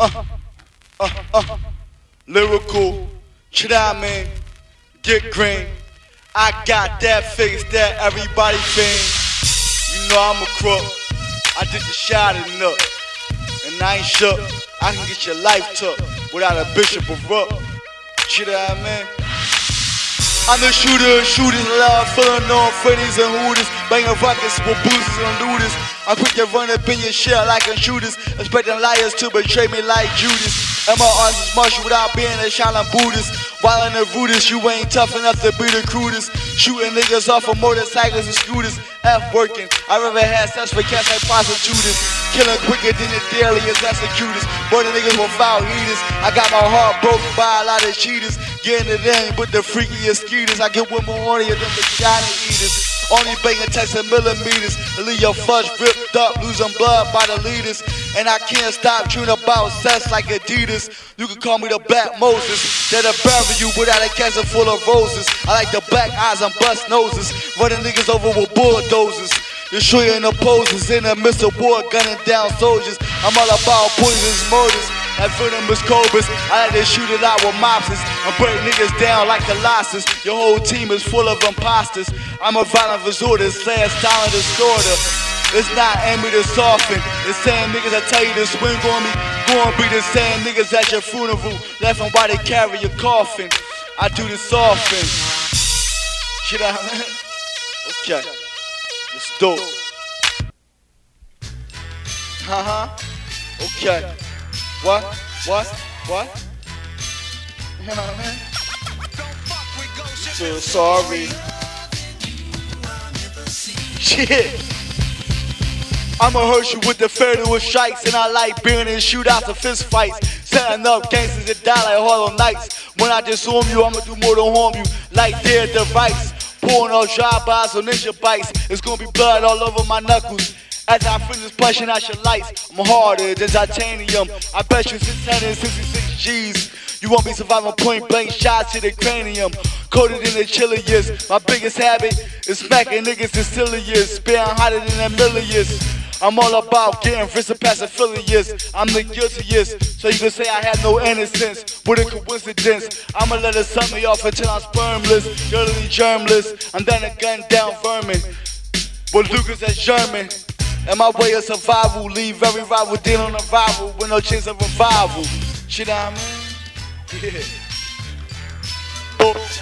uh, uh, uh, lyrical, man, get green. I got that face that everybody think. You know I'm a crook. I did the shot enough, and I ain't shook. I can get your life took without a bishop of rook. You I'm the shooter, shooters, loud, filling on freddies and hooters, banging rockets with boosters and looters. I'm quick to run up in your shit like a shooters, expecting liars to betray me like Judas. And my arms is martial without being a shining Buddhist. While in the rudest, you ain't tough enough to be the crudest. Shooting niggas off of motorcycles and scooters. F working, I rather had sex for cats like prostitutes. Killing quicker than the dailiest executors. Boy, the niggas were foul heaters. I got my heart broken by a lot of cheaters. Getting it in with the freakiest skeeters. I get women hornier than vagina eaters. Only banging text in millimeters. Leave your fudge ripped up, losing blood by the leaders. And I can't stop dreaming about sex like Adidas. You can call me the Black Moses. That'll bury you without a casket full of roses. I like the black eyes and bust noses. Running niggas over with bulldozers. Destroying opposers in the midst of war, gunning down soldiers. I'm all about poisonous murders like venomous cobras. I like to shoot it out with mobsters and break niggas down like Colossus. Your whole team is full of imposters. I'm a violent resorter, slash talent distorter. It's not aiming to soften. The same niggas that tell you to swing on me, gonna be the same niggas at your funeral, left and while they carry your coffin. I do this often. Shit out, man. Okay. Let's do it. Uh huh. Okay. What? What? What? You know what I mean? Feel sorry. Shit. I'ma hurt you with the federal strikes, and I like being in shootouts and fist fights. Setting up gangsters that die like Harlem Nights. When I disarm you, I'ma do more than harm you, like their device. Pouring off drive-bys on ninja bikes. It's gonna be blood all over my knuckles. As I finish punching out your lights, I'm harder than titanium. I bet you 666 G's. You won't be surviving point blank shots to the cranium. Coated in the chilliest. My biggest habit is smacking niggas in silliest. Spitting hotter than a millions. I'm all about getting rid of past affiliates. I'm the guiltiest, so you can say I had no innocence. What a coincidence. I'ma let it suck me off until I'm spermless, dirty germless. I'm done a gun down vermin. But Lucas as German. And my way of survival, leave every rival dealing a rival with no chance of revival. Shit, I mean, yeah. Oh.